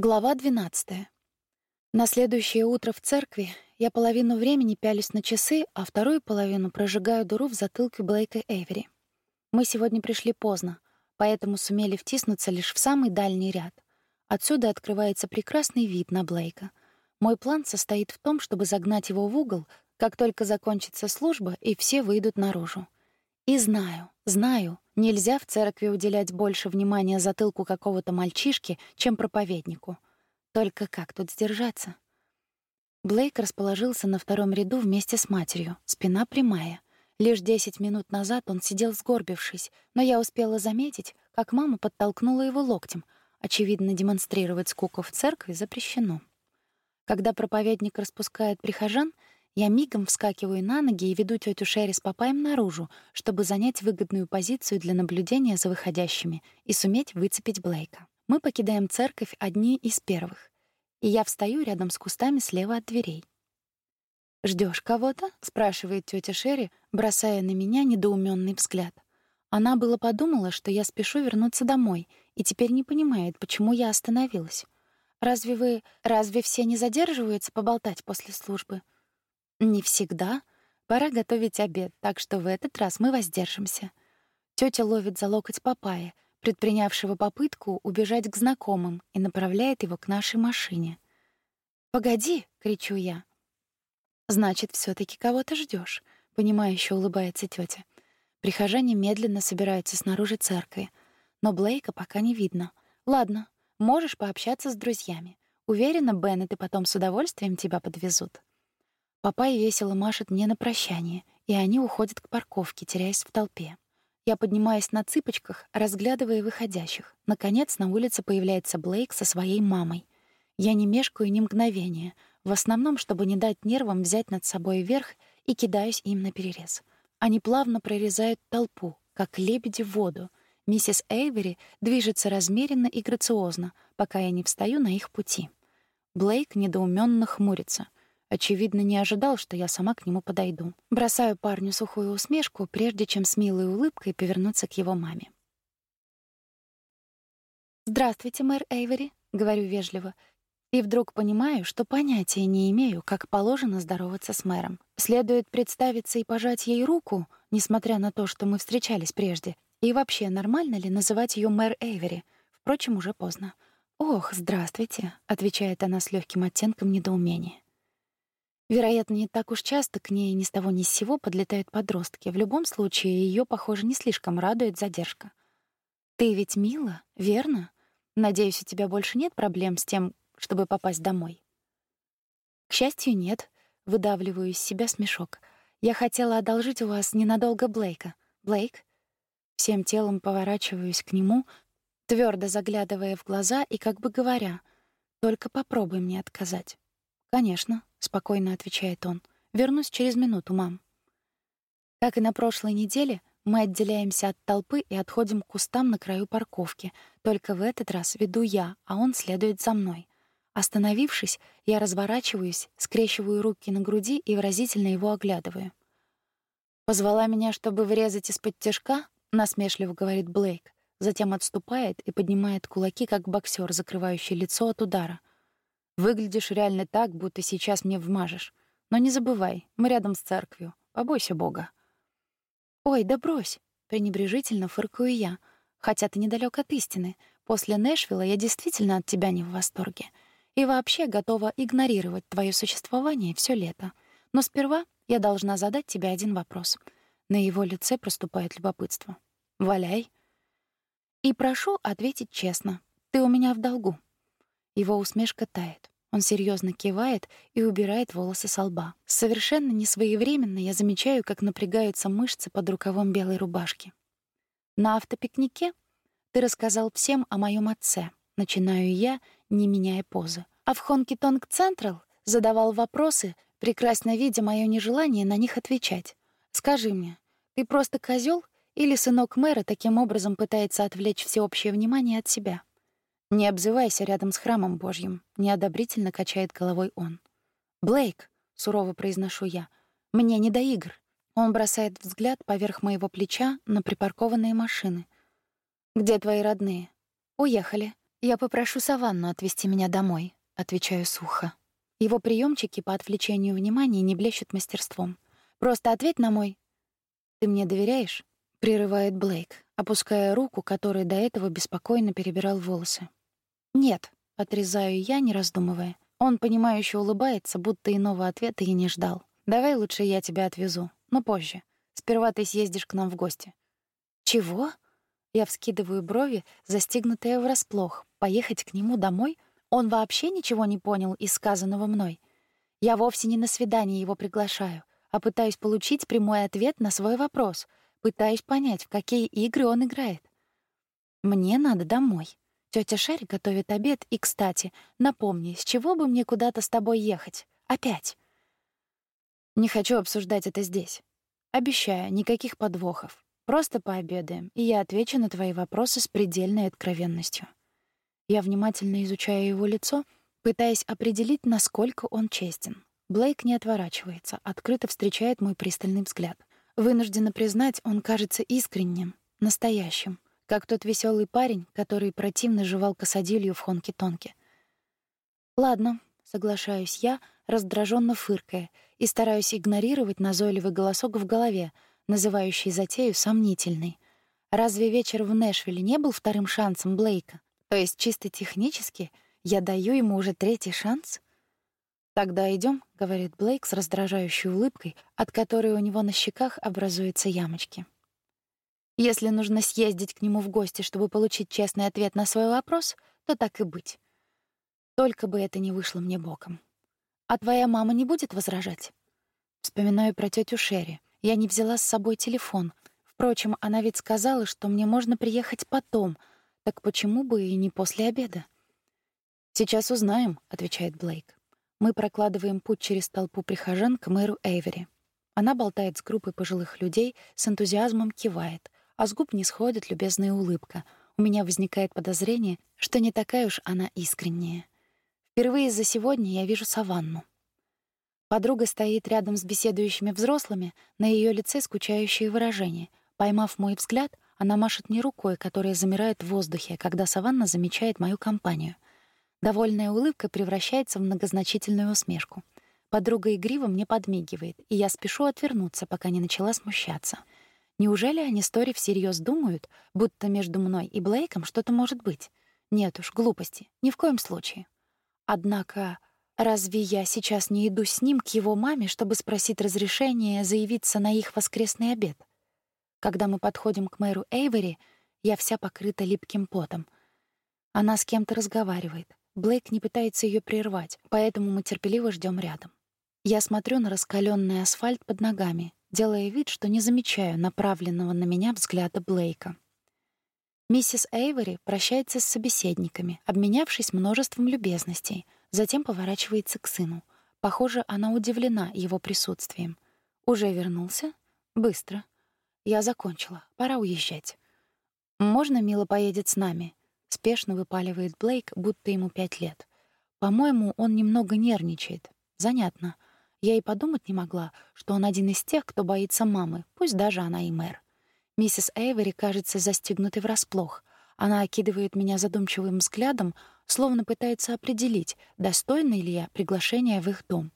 Глава 12. На следующее утро в церкви я половину времени пялюсь на часы, а вторую половину прожигаю дыру в затылке Блейка Эйвери. Мы сегодня пришли поздно, поэтому сумели втиснуться лишь в самый дальний ряд. Отсюда открывается прекрасный вид на Блейка. Мой план состоит в том, чтобы загнать его в угол, как только закончится служба и все выйдут наружу. И знаю, знаю, Нельзя в церкви уделять больше внимания затылку какого-то мальчишки, чем проповеднику. Только как тут сдержаться? Блейк расположился на втором ряду вместе с матерью, спина прямая. Лишь десять минут назад он сидел сгорбившись, но я успела заметить, как мама подтолкнула его локтем. Очевидно, демонстрировать скуку в церкви запрещено. Когда проповедник распускает прихожан — я мигом вскакиваю на ноги и веду тетю Шерри с папаем наружу, чтобы занять выгодную позицию для наблюдения за выходящими и суметь выцепить Блейка. Мы покидаем церковь одни из первых, и я встаю рядом с кустами слева от дверей. Ждешь кого-то?» — спрашивает тетя Шерри, бросая на меня недоуменный взгляд. Она было подумала, что я спешу вернуться домой, и теперь не понимает, почему я остановилась. «Разве вы... разве все не задерживаются поболтать после службы?» Не всегда. Пора готовить обед, так что в этот раз мы воздержимся. Тётя ловит за локоть папая, предпринявшего попытку убежать к знакомым, и направляет его к нашей машине. «Погоди!» — кричу я. «Значит, все таки кого-то ждешь, понимающе улыбается тётя. Прихожане медленно собираются снаружи церкви, но Блейка пока не видно. Ладно, можешь пообщаться с друзьями. Уверена, Беннет и потом с удовольствием тебя подвезут. Папай весело машет мне на прощание, и они уходят к парковке, теряясь в толпе. Я поднимаюсь на цыпочках, разглядывая выходящих. Наконец на улице появляется Блейк со своей мамой. Я не мешкаю ни мгновения, в основном, чтобы не дать нервам взять над собой верх и кидаюсь им на перерез. Они плавно прорезают толпу, как лебеди в воду. Миссис Эйвери движется размеренно и грациозно, пока я не встаю на их пути. Блейк недоуменно хмурится — Очевидно, не ожидал, что я сама к нему подойду. Бросаю парню сухую усмешку, прежде чем с милой улыбкой повернуться к его маме. «Здравствуйте, мэр Эйвери», — говорю вежливо, и вдруг понимаю, что понятия не имею, как положено здороваться с мэром. Следует представиться и пожать ей руку, несмотря на то, что мы встречались прежде, и вообще нормально ли называть ее мэр Эйвери? Впрочем, уже поздно. «Ох, здравствуйте», — отвечает она с легким оттенком недоумения. Вероятно, не так уж часто к ней ни с того ни с сего подлетают подростки. В любом случае, ее, похоже, не слишком радует задержка. «Ты ведь мила, верно? Надеюсь, у тебя больше нет проблем с тем, чтобы попасть домой?» «К счастью, нет», — выдавливаю из себя смешок. «Я хотела одолжить у вас ненадолго Блейка. Блейк?» Всем телом поворачиваюсь к нему, твердо заглядывая в глаза и как бы говоря, «Только попробуй мне отказать». «Конечно», — спокойно отвечает он. «Вернусь через минуту, мам». Как и на прошлой неделе, мы отделяемся от толпы и отходим к кустам на краю парковки. Только в этот раз веду я, а он следует за мной. Остановившись, я разворачиваюсь, скрещиваю руки на груди и выразительно его оглядываю. «Позвала меня, чтобы врезать из-под тяжка?» — насмешливо говорит Блейк. Затем отступает и поднимает кулаки, как боксер, закрывающий лицо от удара. Выглядишь реально так, будто сейчас мне вмажешь. Но не забывай, мы рядом с церковью. Побойся Бога. Ой, да брось, пренебрежительно фыркаю я. Хотя ты недалек от истины. После Нэшвилла я действительно от тебя не в восторге. И вообще готова игнорировать твое существование все лето. Но сперва я должна задать тебе один вопрос. На его лице проступает любопытство. Валяй. И прошу ответить честно. Ты у меня в долгу. Его усмешка тает. Он серьезно кивает и убирает волосы со лба. Совершенно несвоевременно я замечаю, как напрягаются мышцы под рукавом белой рубашки. На автопикнике ты рассказал всем о моем отце. Начинаю я, не меняя позы. А в Хонки-Тонг Централ задавал вопросы, прекрасно видя мое нежелание на них отвечать. Скажи мне, ты просто козел или сынок мэра таким образом пытается отвлечь всеобщее внимание от себя? «Не обзывайся рядом с храмом Божьим», — неодобрительно качает головой он. «Блейк», — сурово произношу я, — «мне не до игр». Он бросает взгляд поверх моего плеча на припаркованные машины. «Где твои родные?» «Уехали». «Я попрошу Саванну отвезти меня домой», — отвечаю сухо. Его приемчики по отвлечению внимания не блещут мастерством. «Просто ответь на мой...» «Ты мне доверяешь?» — прерывает Блейк, опуская руку, которой до этого беспокойно перебирал волосы. «Нет», — отрезаю я, не раздумывая. Он, понимающе улыбается, будто иного ответа и не ждал. «Давай лучше я тебя отвезу, но позже. Сперва ты съездишь к нам в гости». «Чего?» Я вскидываю брови, застигнутая врасплох. Поехать к нему домой? Он вообще ничего не понял из сказанного мной. Я вовсе не на свидание его приглашаю, а пытаюсь получить прямой ответ на свой вопрос. Пытаюсь понять, в какие игры он играет. Мне надо домой. Тётя Шерри готовит обед, и, кстати, напомни, с чего бы мне куда-то с тобой ехать? Опять. Не хочу обсуждать это здесь. Обещаю, никаких подвохов. Просто пообедаем, и я отвечу на твои вопросы с предельной откровенностью. Я внимательно изучаю его лицо, пытаясь определить, насколько он честен. Блейк не отворачивается, открыто встречает мой пристальный взгляд. Вынуждена признать, он кажется искренним, настоящим, как тот веселый парень, который противно жевал косодилью в Хонке-Тонке. «Ладно», — соглашаюсь я, раздраженно фыркая, и стараюсь игнорировать назойливый голосок в голове, называющий затею сомнительной. Разве вечер в Нэшвилле не был вторым шансом Блейка? То есть чисто технически я даю ему уже третий шанс? Тогда идем, говорит Блейк с раздражающей улыбкой, от которой у него на щеках образуются ямочки. Если нужно съездить к нему в гости, чтобы получить честный ответ на свой вопрос, то так и быть. Только бы это не вышло мне боком. А твоя мама не будет возражать? Вспоминаю про тетю Шерри. Я не взяла с собой телефон. Впрочем, она ведь сказала, что мне можно приехать потом — так почему бы и не после обеда? Сейчас узнаем, отвечает Блейк. Мы прокладываем путь через толпу прихожан к мэру Эйвери. Она болтает с группой пожилых людей, с энтузиазмом кивает, а с губ не сходит любезная улыбка. У меня возникает подозрение, что не такая уж она искренняя. Впервые за сегодня я вижу Саванну. Подруга стоит рядом с беседующими взрослыми, на ее лице скучающее выражение. Поймав мой взгляд, она машет мне рукой, которая замирает в воздухе, когда Саванна замечает мою компанию. Довольная улыбка превращается в многозначительную усмешку. Подруга игриво мне подмигивает, и я спешу отвернуться, пока не начала смущаться. Неужели они с Тори всерьез думают, будто между мной и Блейком что-то может быть? Нет уж, глупости, ни в коем случае. Однако, разве я сейчас не иду с ним к его маме, чтобы спросить разрешения заявиться на их воскресный обед? Когда мы подходим к мэру Эйвери, я вся покрыта липким потом. Она с кем-то разговаривает. Блейк не пытается ее прервать, поэтому мы терпеливо ждем рядом. Я смотрю на раскаленный асфальт под ногами, делая вид, что не замечаю направленного на меня взгляда Блейка. Миссис Эйвери прощается с собеседниками, обменявшись множеством любезностей, затем поворачивается к сыну. Похоже, она удивлена его присутствием. Уже вернулся? Быстро. Я закончила. Пора уезжать. Можно Мила поедет с нами? Спешно выпаливает Блейк, будто ему пять лет. По-моему, он немного нервничает. Занятно. Я и подумать не могла, что он один из тех, кто боится мамы, пусть даже она и мэр. Миссис Эйвери кажется застигнутой врасплох. Она окидывает меня задумчивым взглядом, словно пытается определить, достойна ли я приглашения в их дом.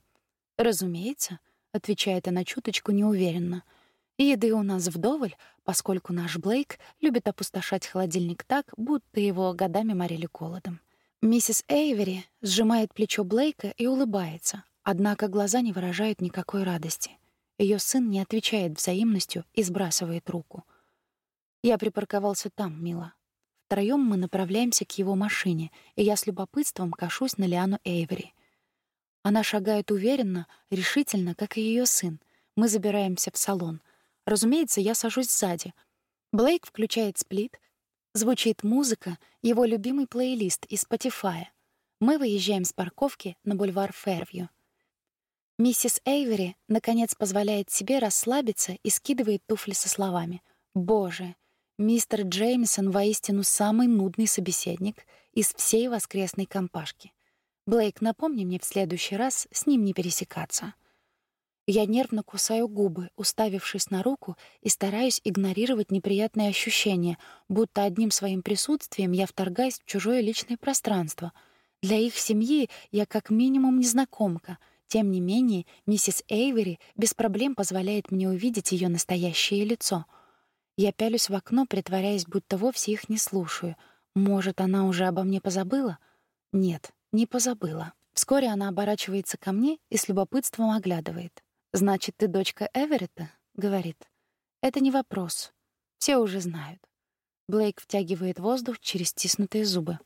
«Разумеется», — отвечает она чуточку неуверенно, — Еды у нас вдоволь, поскольку наш Блейк любит опустошать холодильник так, будто его годами морили голодом. Миссис Эйвери сжимает плечо Блейка и улыбается, однако глаза не выражают никакой радости. Ее сын не отвечает взаимностью и сбрасывает руку. Я припарковался там, мила. Втроем мы направляемся к его машине, и я с любопытством кашусь на Лиану Эйвери. Она шагает уверенно, решительно, как и ее сын. Мы забираемся в салон — Разумеется, я сажусь сзади. Блейк включает сплит, звучит музыка, его любимый плейлист из Spotify. Мы выезжаем с парковки на бульвар Фервью. Миссис Эйвери наконец позволяет себе расслабиться и скидывает туфли со словами: "Боже, мистер Джеймисон воистину самый нудный собеседник из всей воскресной компашки. Блейк, напомни мне в следующий раз с ним не пересекаться". Я нервно кусаю губы, уставившись на руку, и стараюсь игнорировать неприятные ощущения, будто одним своим присутствием я вторгаюсь в чужое личное пространство. Для их семьи я как минимум незнакомка. Тем не менее, миссис Эйвери без проблем позволяет мне увидеть ее настоящее лицо. Я пялюсь в окно, притворяясь, будто вовсе их не слушаю. Может, она уже обо мне позабыла? Нет, не позабыла. Вскоре она оборачивается ко мне и с любопытством оглядывает. «Значит, ты дочка Эверетта?» — говорит. «Это не вопрос. Все уже знают». Блейк втягивает воздух через стиснутые зубы.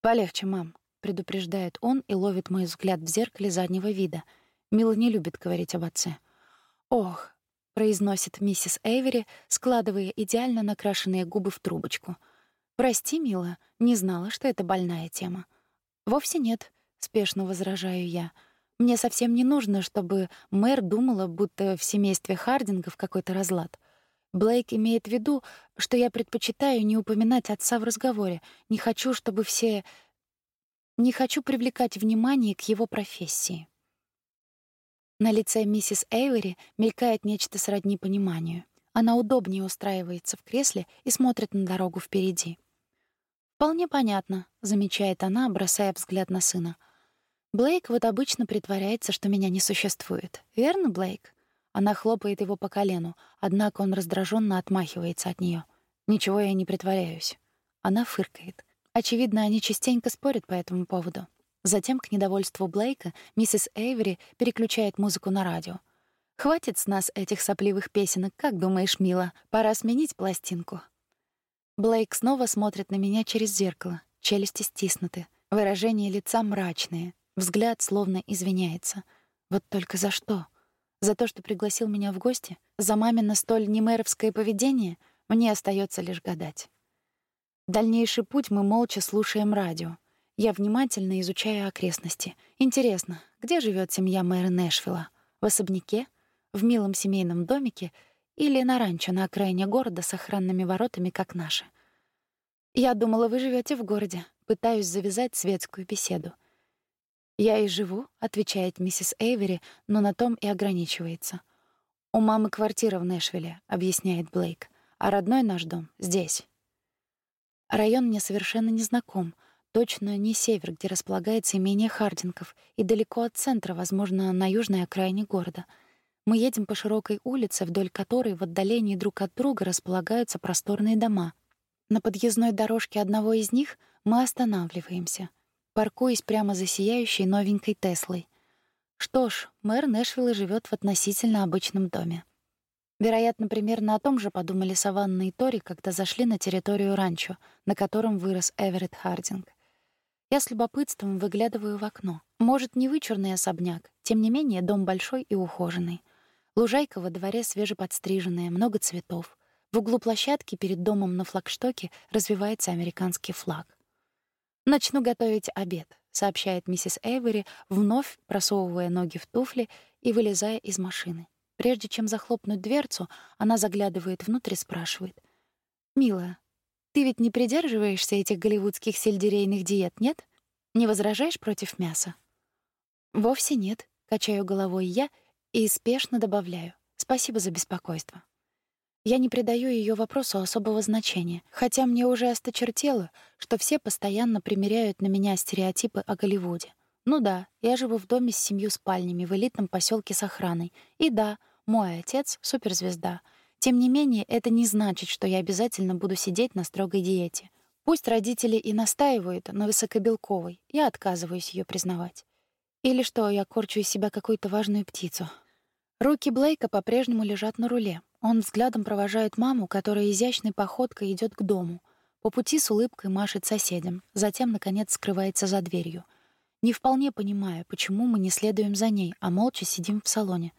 «Полегче, мам», — предупреждает он и ловит мой взгляд в зеркале заднего вида. Мила не любит говорить об отце. «Ох», — произносит миссис Эйвери, складывая идеально накрашенные губы в трубочку. «Прости, Мила, не знала, что это больная тема». «Вовсе нет», — спешно возражаю я. Мне совсем не нужно, чтобы мэр думала, будто в семействе Хардингов какой-то разлад. Блейк имеет в виду, что я предпочитаю не упоминать отца в разговоре. Не хочу, чтобы все... Не хочу привлекать внимание к его профессии. На лице миссис Эйвери мелькает нечто сродни пониманию. Она удобнее устраивается в кресле и смотрит на дорогу впереди. «Вполне понятно», — замечает она, бросая взгляд на сына. Блейк вот обычно притворяется, что меня не существует. Верно, Блейк? Она хлопает его по колену, однако он раздраженно отмахивается от нее. Ничего я не притворяюсь. Она фыркает. Очевидно, они частенько спорят по этому поводу. Затем, к недовольству Блейка, миссис Эйвери переключает музыку на радио. «Хватит с нас этих сопливых песенок, как думаешь, мила? Пора сменить пластинку». Блейк снова смотрит на меня через зеркало. Челюсти стиснуты. Выражение лица мрачное. Взгляд словно извиняется. Вот только за что? За то, что пригласил меня в гости? За мамино столь немэровское поведение? Мне остается лишь гадать. Дальнейший путь мы молча слушаем радио. Я внимательно изучаю окрестности. Интересно, где живет семья мэра Нэшвилла? В особняке? В милом семейном домике? Или на ранчо на окраине города с охранными воротами, как наши? Я думала, вы живете в городе. Пытаюсь завязать светскую беседу. «Я и живу», — отвечает миссис Эйвери, но на том и ограничивается. «У мамы квартира в Нэшвилле», — объясняет Блейк, «а родной наш дом здесь». Район мне совершенно не знаком, точно не север, где располагается имение Хардинков, и далеко от центра, возможно, на южной окраине города. Мы едем по широкой улице, вдоль которой в отдалении друг от друга располагаются просторные дома. На подъездной дорожке одного из них мы останавливаемся паркуясь прямо за сияющей новенькой Теслой. Что ж, мэр Нэшвилла живет в относительно обычном доме. Вероятно, примерно о том же подумали Саванна и Тори, когда зашли на территорию ранчо, на котором вырос Эверетт Хардинг. Я с любопытством выглядываю в окно. Может, не вычурный особняк, тем не менее дом большой и ухоженный. Лужайка во дворе свежеподстриженная, много цветов. В углу площадки перед домом на флагштоке развивается американский флаг. «Начну готовить обед», — сообщает миссис Эйвери, вновь просовывая ноги в туфли и вылезая из машины. Прежде чем захлопнуть дверцу, она заглядывает внутрь и спрашивает. «Милая, ты ведь не придерживаешься этих голливудских сельдерейных диет, нет? Не возражаешь против мяса?» «Вовсе нет», — качаю головой я и спешно добавляю. «Спасибо за беспокойство». Я не придаю ее вопросу особого значения, хотя мне уже осточертело, что все постоянно примеряют на меня стереотипы о Голливуде. Ну да, я живу в доме с семью спальнями в элитном поселке с охраной. И да, мой отец — суперзвезда. Тем не менее, это не значит, что я обязательно буду сидеть на строгой диете. Пусть родители и настаивают на высокобелковой, я отказываюсь ее признавать. Или что, я корчу из себя какую-то важную птицу. Руки Блейка по-прежнему лежат на руле, он взглядом провожает маму, которая изящной походкой идет к дому. По пути с улыбкой машет соседям, затем, наконец, скрывается за дверью. Не вполне понимая, почему мы не следуем за ней, а молча сидим в салоне.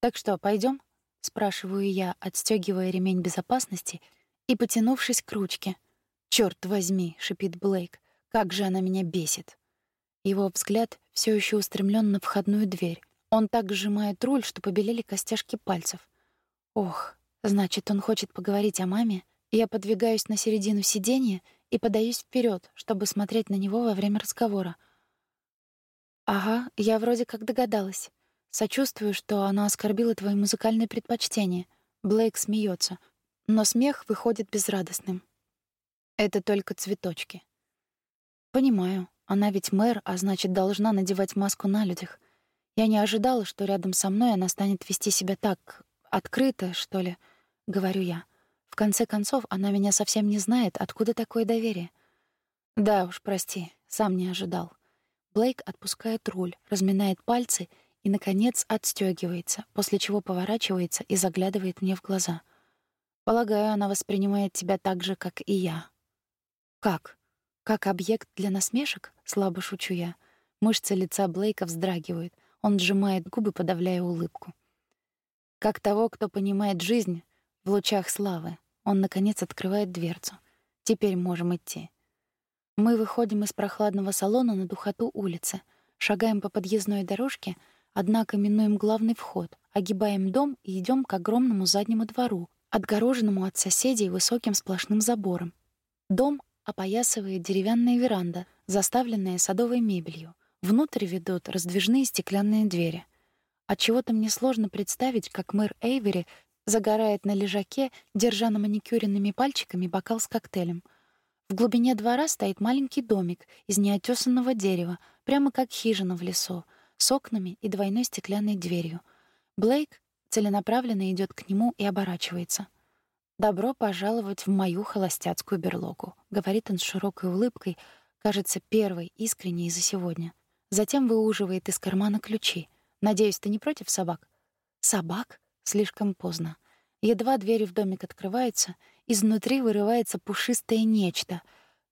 «Так что, пойдем? спрашиваю я, отстегивая ремень безопасности и потянувшись к ручке. «Чёрт возьми!» — шипит Блейк. «Как же она меня бесит!» Его взгляд все еще устремлен на входную дверь. Он так сжимает руль, что побелели костяшки пальцев. Ох, значит, он хочет поговорить о маме. Я подвигаюсь на середину сиденья и подаюсь вперед, чтобы смотреть на него во время разговора. Ага, я вроде как догадалась. Сочувствую, что она оскорбила твои музыкальные предпочтения. Блейк смеется, но смех выходит безрадостным. Это только цветочки. Понимаю, она ведь мэр, а значит, должна надевать маску на людях. Я не ожидала, что рядом со мной она станет вести себя так открыто, что ли, говорю я. В конце концов, она меня совсем не знает, откуда такое доверие. Да уж, прости, сам не ожидал. Блейк отпускает руль, разминает пальцы и, наконец, отстегивается, после чего поворачивается и заглядывает мне в глаза. Полагаю, она воспринимает тебя так же, как и я. Как? Как объект для насмешек? Слабо шучу я. Мышцы лица Блейка вздрагивают. Он сжимает губы, подавляя улыбку. Как того, кто понимает жизнь в лучах славы. Он наконец открывает дверцу. Теперь можем идти. Мы выходим из прохладного салона на духоту улицы, шагаем по подъездной дорожке, однако минуем главный вход, огибаем дом и идем к огромному заднему двору, отгороженному от соседей высоким сплошным забором. Дом опоясывает деревянная веранда, заставленная садовой мебелью. Внутрь ведут раздвижные стеклянные двери. От чего-то мне сложно представить, как мэр Эйвери загорает на лежаке, держа на маникюренными пальчиками бокал с коктейлем. В глубине двора стоит маленький домик из неотесанного дерева, прямо как хижина в лесу, с окнами и двойной стеклянной дверью. Блейк целенаправленно идет к нему и оборачивается. «Добро пожаловать в мою холостяцкую берлогу», — говорит он с широкой улыбкой, кажется, первой, искренней за сегодня. Затем выуживает из кармана ключи. «Надеюсь, ты не против собак?» «Собак?» Слишком поздно. Едва двери в домик открываются, изнутри вырывается пушистое нечто,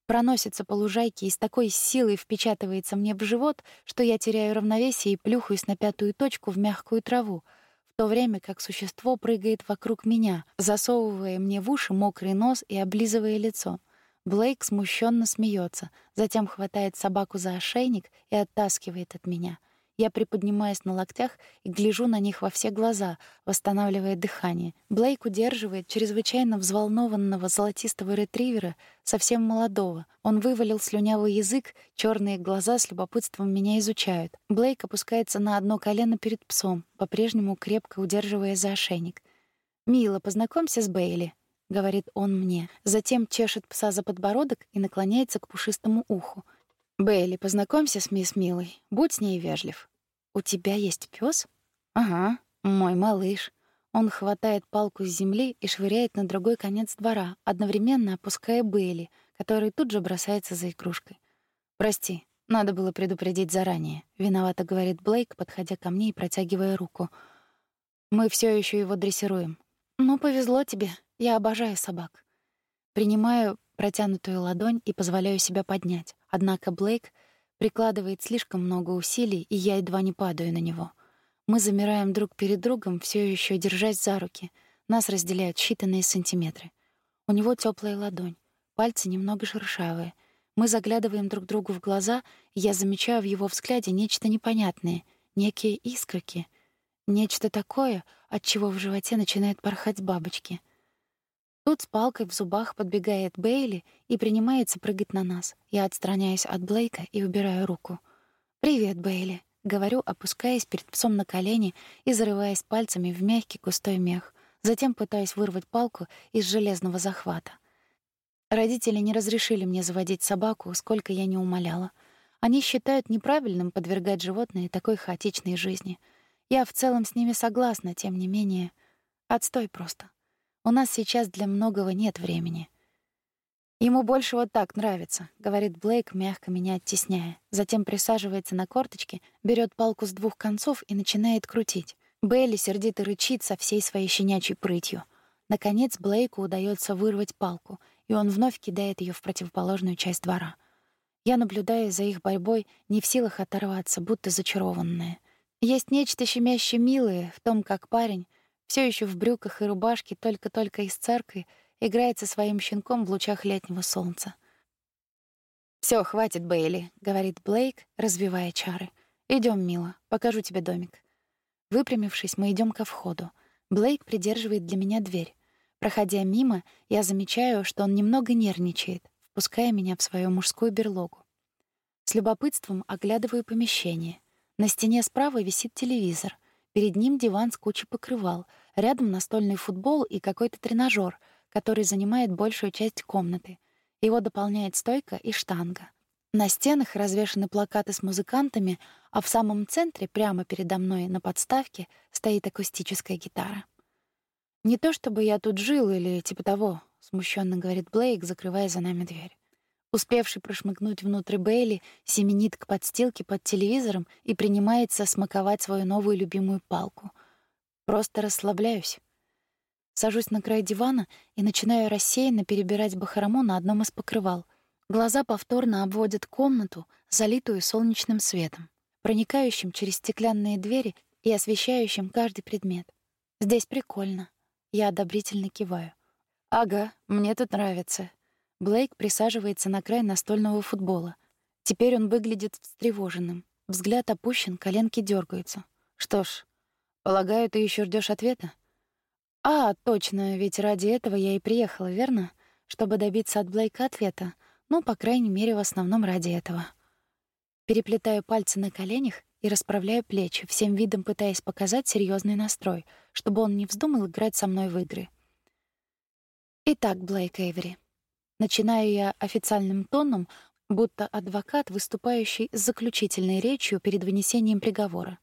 проносится по лужайке и с такой силой впечатывается мне в живот, что я теряю равновесие и плюхаюсь на пятую точку в мягкую траву — то время как существо прыгает вокруг меня, засовывая мне в уши мокрый нос и облизывая лицо. Блейк смущенно смеется, затем хватает собаку за ошейник и оттаскивает от меня — я приподнимаюсь на локтях и гляжу на них во все глаза, восстанавливая дыхание. Блейк удерживает чрезвычайно взволнованного золотистого ретривера, совсем молодого. Он вывалил слюнявый язык, черные глаза с любопытством меня изучают. Блейк опускается на одно колено перед псом, по-прежнему крепко удерживая за ошейник. «Мила, познакомься с Бейли», — говорит он мне. Затем чешет пса за подбородок и наклоняется к пушистому уху. «Бейли, познакомься с мисс Милой. Будь с ней вежлив. «У тебя есть пес? «Ага, мой малыш». Он хватает палку с земли и швыряет на другой конец двора, одновременно опуская Бейли, который тут же бросается за игрушкой. «Прости, надо было предупредить заранее», — виновато говорит Блейк, подходя ко мне и протягивая руку. «Мы все еще его дрессируем». «Ну, повезло тебе. Я обожаю собак». Принимаю протянутую ладонь и позволяю себя поднять. Однако Блейк прикладывает слишком много усилий, и я едва не падаю на него. Мы замираем друг перед другом, все еще держась за руки. Нас разделяют считанные сантиметры. У него теплая ладонь, пальцы немного шершавые. Мы заглядываем друг другу в глаза, и я замечаю в его взгляде нечто непонятное, некие искорки, нечто такое, от чего в животе начинают порхать бабочки — Тут с палкой в зубах подбегает Бейли и принимается прыгать на нас. Я отстраняюсь от Блейка и убираю руку. «Привет, Бейли», — говорю, опускаясь перед псом на колени и зарываясь пальцами в мягкий густой мех. Затем пытаюсь вырвать палку из железного захвата. Родители не разрешили мне заводить собаку, сколько я не умоляла. Они считают неправильным подвергать животные такой хаотичной жизни. Я в целом с ними согласна, тем не менее. Отстой просто. У нас сейчас для многого нет времени. Ему больше вот так нравится, говорит Блейк, мягко меня оттесняя. Затем присаживается на корточки, берет палку с двух концов и начинает крутить. Бейли сердито рычит со всей своей щенячьей прытью. Наконец Блейку удается вырвать палку, и он вновь кидает ее в противоположную часть двора. Я наблюдаю за их борьбой, не в силах оторваться, будто зачарованная. Есть нечто щемяще милое в том, как парень все еще в брюках и рубашке, только-только из церкви, играет со своим щенком в лучах летнего солнца. Все, хватит, Бейли», — говорит Блейк, развивая чары. Идем, мила, покажу тебе домик». Выпрямившись, мы идем ко входу. Блейк придерживает для меня дверь. Проходя мимо, я замечаю, что он немного нервничает, впуская меня в свою мужскую берлогу. С любопытством оглядываю помещение. На стене справа висит телевизор — Перед ним диван с кучей покрывал, рядом настольный футбол и какой-то тренажер, который занимает большую часть комнаты. Его дополняет стойка и штанга. На стенах развешаны плакаты с музыкантами, а в самом центре, прямо передо мной на подставке, стоит акустическая гитара. «Не то чтобы я тут жил или типа того», — смущенно говорит Блейк, закрывая за нами дверь. Успевший прошмыгнуть внутрь Бейли, семенит к подстилке под телевизором и принимается смаковать свою новую любимую палку. Просто расслабляюсь. Сажусь на край дивана и начинаю рассеянно перебирать бахрому на одном из покрывал. Глаза повторно обводят комнату, залитую солнечным светом, проникающим через стеклянные двери и освещающим каждый предмет. Здесь прикольно. Я одобрительно киваю. «Ага, мне тут нравится», Блейк присаживается на край настольного футбола. Теперь он выглядит встревоженным. Взгляд опущен, коленки дергаются. Что ж, полагаю, ты еще ждешь ответа? А, точно, ведь ради этого я и приехала, верно? Чтобы добиться от Блейка ответа. Ну, по крайней мере, в основном ради этого. Переплетаю пальцы на коленях и расправляю плечи, всем видом пытаясь показать серьезный настрой, чтобы он не вздумал играть со мной в игры. Итак, Блейк Эйвери, Начинаю я официальным тоном, будто адвокат, выступающий с заключительной речью перед вынесением приговора.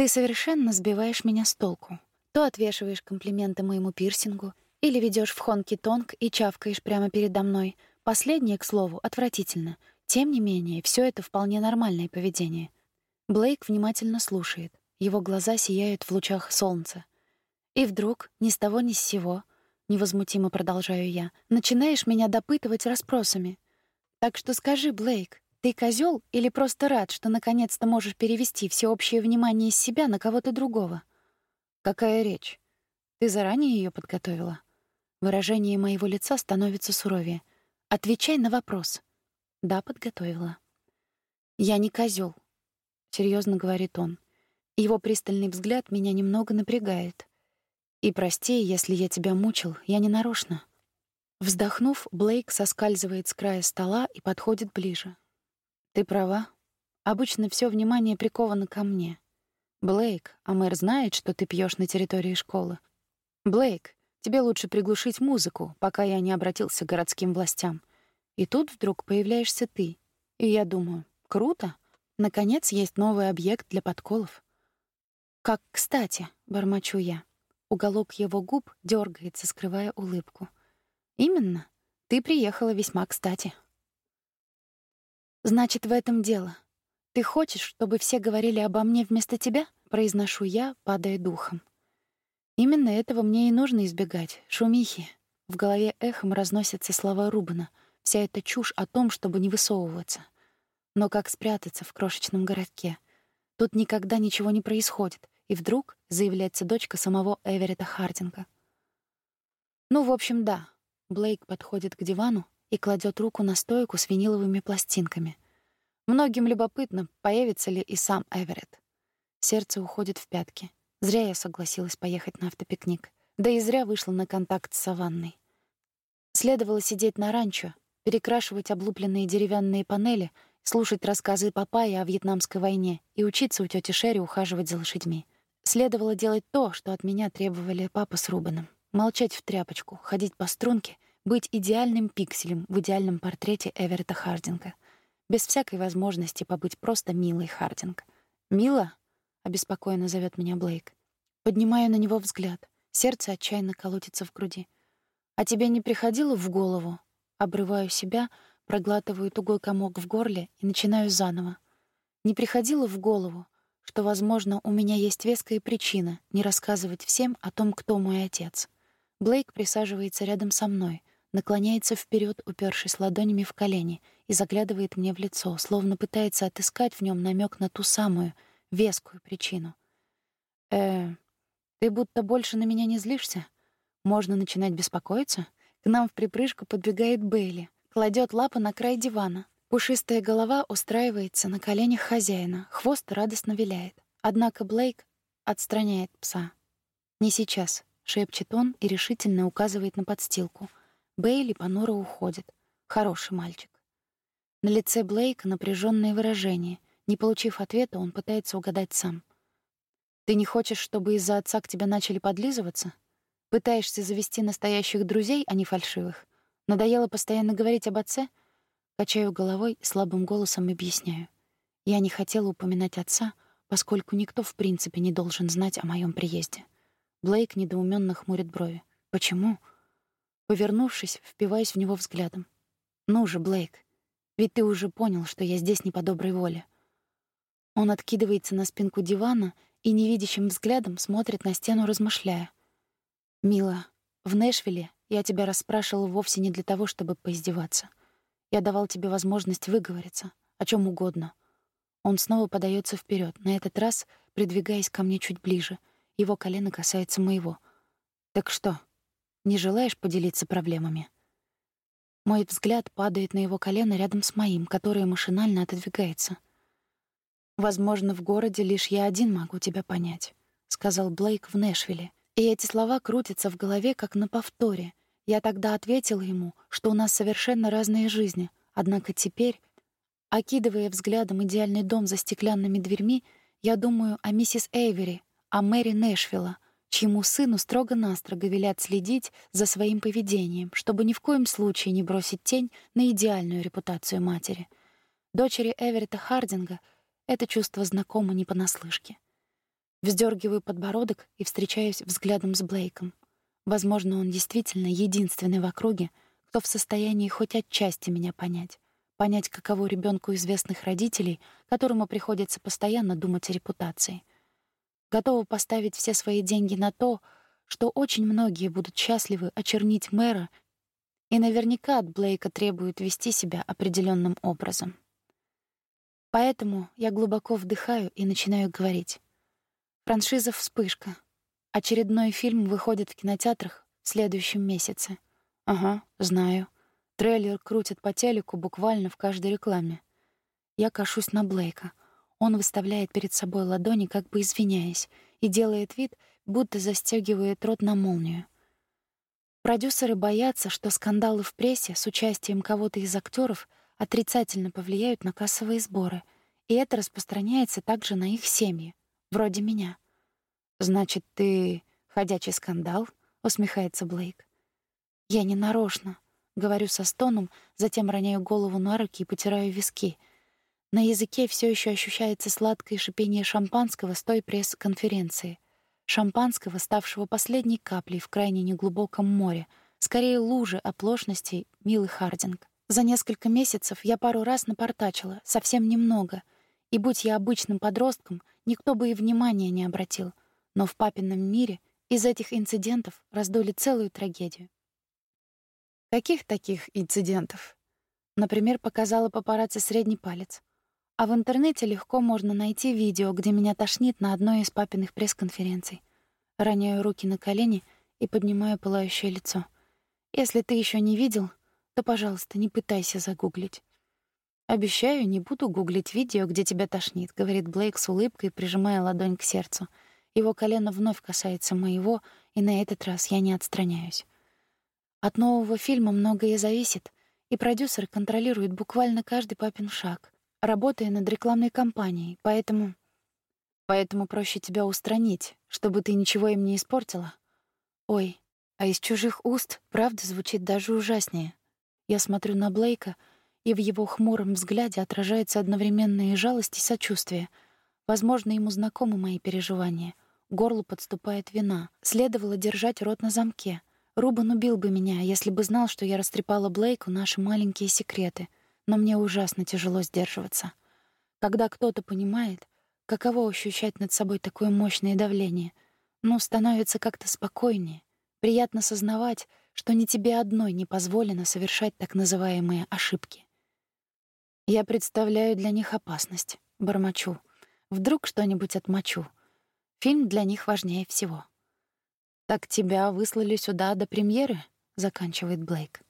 Ты совершенно сбиваешь меня с толку. То отвешиваешь комплименты моему пирсингу, или ведешь в хонки-тонг и чавкаешь прямо передо мной. Последнее, к слову, отвратительно. Тем не менее, все это вполне нормальное поведение. Блейк внимательно слушает. Его глаза сияют в лучах солнца. И вдруг, ни с того ни с сего, невозмутимо продолжаю я, начинаешь меня допытывать расспросами. Так что скажи, Блейк, ты козел или просто рад, что наконец-то можешь перевести всеобщее внимание из себя на кого-то другого? Какая речь? Ты заранее ее подготовила? Выражение моего лица становится суровее. Отвечай на вопрос. Да, подготовила. Я не козел, серьезно говорит он. Его пристальный взгляд меня немного напрягает. И прости, если я тебя мучил, я не нарочно. Вздохнув, Блейк соскальзывает с края стола и подходит ближе. Ты права. Обычно все внимание приковано ко мне. Блейк, а мэр знает, что ты пьешь на территории школы. Блейк, тебе лучше приглушить музыку, пока я не обратился к городским властям. И тут вдруг появляешься ты. И я думаю, круто. Наконец есть новый объект для подколов. Как кстати, бормочу я. Уголок его губ дергается, скрывая улыбку. «Именно. Ты приехала весьма кстати». «Значит, в этом дело. Ты хочешь, чтобы все говорили обо мне вместо тебя?» — произношу я, падая духом. Именно этого мне и нужно избегать, шумихи. В голове эхом разносятся слова Рубана, вся эта чушь о том, чтобы не высовываться. Но как спрятаться в крошечном городке? Тут никогда ничего не происходит, и вдруг заявляется дочка самого Эверетта Хардинга. Ну, в общем, да. Блейк подходит к дивану и кладет руку на стойку с виниловыми пластинками. Многим любопытно, появится ли и сам Эверетт. Сердце уходит в пятки. Зря я согласилась поехать на автопикник. Да и зря вышла на контакт с Саванной. Следовало сидеть на ранчо, перекрашивать облупленные деревянные панели, слушать рассказы Папая о Вьетнамской войне и учиться у тети Шерри ухаживать за лошадьми. Следовало делать то, что от меня требовали папа с Рубаном. Молчать в тряпочку, ходить по струнке, быть идеальным пикселем в идеальном портрете Эверта Хардинга. Без всякой возможности побыть просто милой Хардинг. «Мила?» — обеспокоенно зовет меня Блейк. Поднимаю на него взгляд. Сердце отчаянно колотится в груди. «А тебе не приходило в голову?» Обрываю себя, проглатываю тугой комок в горле и начинаю заново. «Не приходило в голову, что, возможно, у меня есть веская причина не рассказывать всем о том, кто мой отец. Блейк присаживается рядом со мной, наклоняется вперед, упершись ладонями в колени, и заглядывает мне в лицо, словно пытается отыскать в нем намек на ту самую вескую причину. Э, ты будто больше на меня не злишься? Можно начинать беспокоиться? К нам в припрыжку подбегает Бейли, кладет лапы на край дивана, Пушистая голова устраивается на коленях хозяина, хвост радостно виляет. Однако Блейк отстраняет пса. «Не сейчас», — шепчет он и решительно указывает на подстилку. Бейли понуро уходит. Хороший мальчик. На лице Блейка напряженное выражение. Не получив ответа, он пытается угадать сам. Ты не хочешь, чтобы из-за отца к тебе начали подлизываться? Пытаешься завести настоящих друзей, а не фальшивых? Надоело постоянно говорить об отце? Качаю головой, слабым голосом объясняю. Я не хотела упоминать отца, поскольку никто в принципе не должен знать о моем приезде. Блейк недоуменно хмурит брови. Почему? Повернувшись, впиваюсь в него взглядом. Ну же, Блейк, ведь ты уже понял, что я здесь не по доброй воле. Он откидывается на спинку дивана и невидящим взглядом смотрит на стену, размышляя. «Мила, в Нэшвилле я тебя расспрашивал вовсе не для того, чтобы поиздеваться. Я давал тебе возможность выговориться, о чем угодно. Он снова подается вперед, на этот раз придвигаясь ко мне чуть ближе. Его колено касается моего. «Так что, не желаешь поделиться проблемами?» Мой взгляд падает на его колено рядом с моим, которое машинально отодвигается. «Возможно, в городе лишь я один могу тебя понять», — сказал Блейк в Нэшвилле. И эти слова крутятся в голове, как на повторе. Я тогда ответила ему, что у нас совершенно разные жизни, однако теперь, окидывая взглядом идеальный дом за стеклянными дверьми, я думаю о миссис Эйвери, о Мэри Нэшвилла, чьему сыну строго-настрого велят следить за своим поведением, чтобы ни в коем случае не бросить тень на идеальную репутацию матери. Дочери Эверетта Хардинга это чувство знакомо не понаслышке. Вздергиваю подбородок и встречаюсь взглядом с Блейком. Возможно, он действительно единственный в округе, кто в состоянии хоть отчасти меня понять. Понять, каково ребенку известных родителей, которому приходится постоянно думать о репутации. Готова поставить все свои деньги на то, что очень многие будут счастливы очернить мэра, и наверняка от Блейка требуют вести себя определенным образом. Поэтому я глубоко вдыхаю и начинаю говорить. Франшиза «Вспышка». Очередной фильм выходит в кинотеатрах в следующем месяце. Ага, знаю. Трейлер крутят по телеку буквально в каждой рекламе. Я кашусь на Блейка. Он выставляет перед собой ладони, как бы извиняясь, и делает вид, будто застегивает рот на молнию. Продюсеры боятся, что скандалы в прессе с участием кого-то из актеров отрицательно повлияют на кассовые сборы, и это распространяется также на их семьи, вроде меня. «Значит, ты ходячий скандал?» — усмехается Блейк. «Я не нарочно», — говорю со стоном, затем роняю голову на руки и потираю виски. На языке все еще ощущается сладкое шипение шампанского с той пресс-конференции. Шампанского, ставшего последней каплей в крайне неглубоком море, скорее лужи оплошностей Милы Хардинг. За несколько месяцев я пару раз напортачила, совсем немного, и будь я обычным подростком, никто бы и внимания не обратил — но в папином мире из этих инцидентов раздули целую трагедию. Каких таких инцидентов? Например, показала папарацци средний палец. А в интернете легко можно найти видео, где меня тошнит на одной из папиных пресс-конференций. Роняю руки на колени и поднимаю пылающее лицо. Если ты еще не видел, то, пожалуйста, не пытайся загуглить. «Обещаю, не буду гуглить видео, где тебя тошнит», — говорит Блейк с улыбкой, прижимая ладонь к сердцу — его колено вновь касается моего, и на этот раз я не отстраняюсь. От нового фильма многое зависит, и продюсер контролирует буквально каждый папин шаг, работая над рекламной кампанией, поэтому... Поэтому проще тебя устранить, чтобы ты ничего им не испортила. Ой, а из чужих уст правда звучит даже ужаснее. Я смотрю на Блейка, и в его хмуром взгляде отражается одновременно и жалость, и сочувствие. Возможно, ему знакомы мои переживания горлу подступает вина. Следовало держать рот на замке. Рубан убил бы меня, если бы знал, что я растрепала Блейку наши маленькие секреты. Но мне ужасно тяжело сдерживаться. Когда кто-то понимает, каково ощущать над собой такое мощное давление, ну, становится как-то спокойнее. Приятно сознавать, что ни тебе одной не позволено совершать так называемые ошибки. Я представляю для них опасность, бормочу. Вдруг что-нибудь отмочу — Фильм для них важнее всего. «Так тебя выслали сюда до премьеры?» — заканчивает Блейк.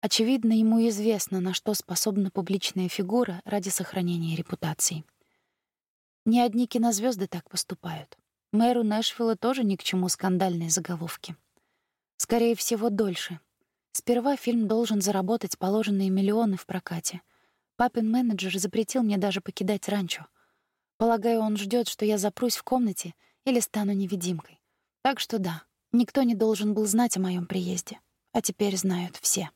Очевидно, ему известно, на что способна публичная фигура ради сохранения репутации. Не одни кинозвезды так поступают. Мэру Нэшвилла тоже ни к чему скандальные заголовки. Скорее всего, дольше. Сперва фильм должен заработать положенные миллионы в прокате. Папин менеджер запретил мне даже покидать ранчо — Полагаю, он ждет, что я запрусь в комнате или стану невидимкой. Так что да, никто не должен был знать о моем приезде. А теперь знают все.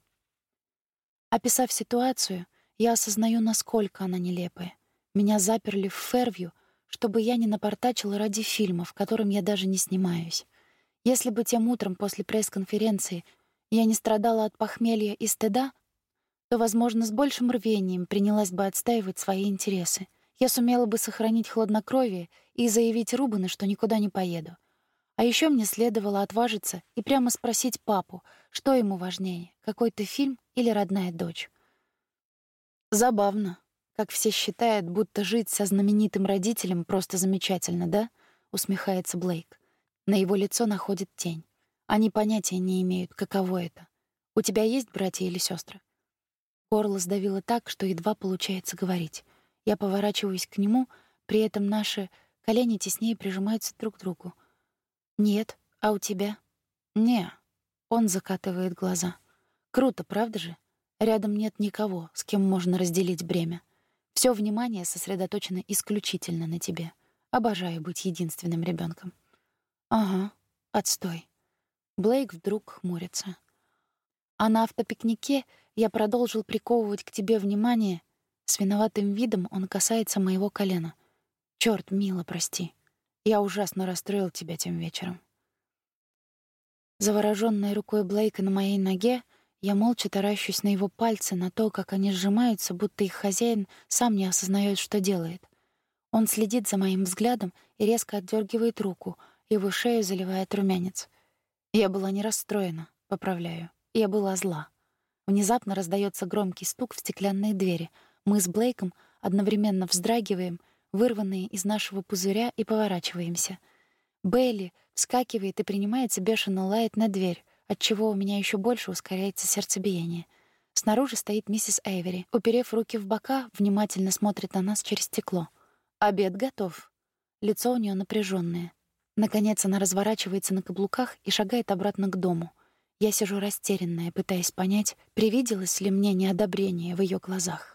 Описав ситуацию, я осознаю, насколько она нелепая. Меня заперли в Фервью, чтобы я не напортачила ради фильма, в котором я даже не снимаюсь. Если бы тем утром после пресс-конференции я не страдала от похмелья и стыда, то, возможно, с большим рвением принялась бы отстаивать свои интересы. Я сумела бы сохранить хладнокровие и заявить Рубану, что никуда не поеду. А еще мне следовало отважиться и прямо спросить папу, что ему важнее, какой-то фильм или родная дочь. Забавно, как все считают, будто жить со знаменитым родителем просто замечательно, да? усмехается Блейк. На его лицо находит тень. Они понятия не имеют, каково это. У тебя есть братья или сестры? Горло сдавило так, что едва получается говорить. Я поворачиваюсь к нему, при этом наши колени теснее прижимаются друг к другу. Нет, а у тебя? Не. Он закатывает глаза. Круто, правда же? Рядом нет никого, с кем можно разделить бремя. Все внимание сосредоточено исключительно на тебе. Обожаю быть единственным ребенком. Ага, отстой. Блейк вдруг хмурится. А на автопикнике я продолжил приковывать к тебе внимание. С виноватым видом он касается моего колена. Черт, мило, прости. Я ужасно расстроил тебя тем вечером. Заворожённой рукой Блейка на моей ноге, я молча таращусь на его пальцы, на то, как они сжимаются, будто их хозяин сам не осознает, что делает. Он следит за моим взглядом и резко отдергивает руку, его шею заливает румянец. Я была не расстроена, поправляю. Я была зла. Внезапно раздается громкий стук в стеклянные двери. Мы с Блейком одновременно вздрагиваем, вырванные из нашего пузыря, и поворачиваемся. Бейли вскакивает и принимается бешено лаять на дверь, отчего у меня еще больше ускоряется сердцебиение. Снаружи стоит миссис Эйвери, уперев руки в бока, внимательно смотрит на нас через стекло. Обед готов. Лицо у нее напряженное. Наконец она разворачивается на каблуках и шагает обратно к дому — я сижу растерянная, пытаясь понять, привиделось ли мне неодобрение в ее глазах.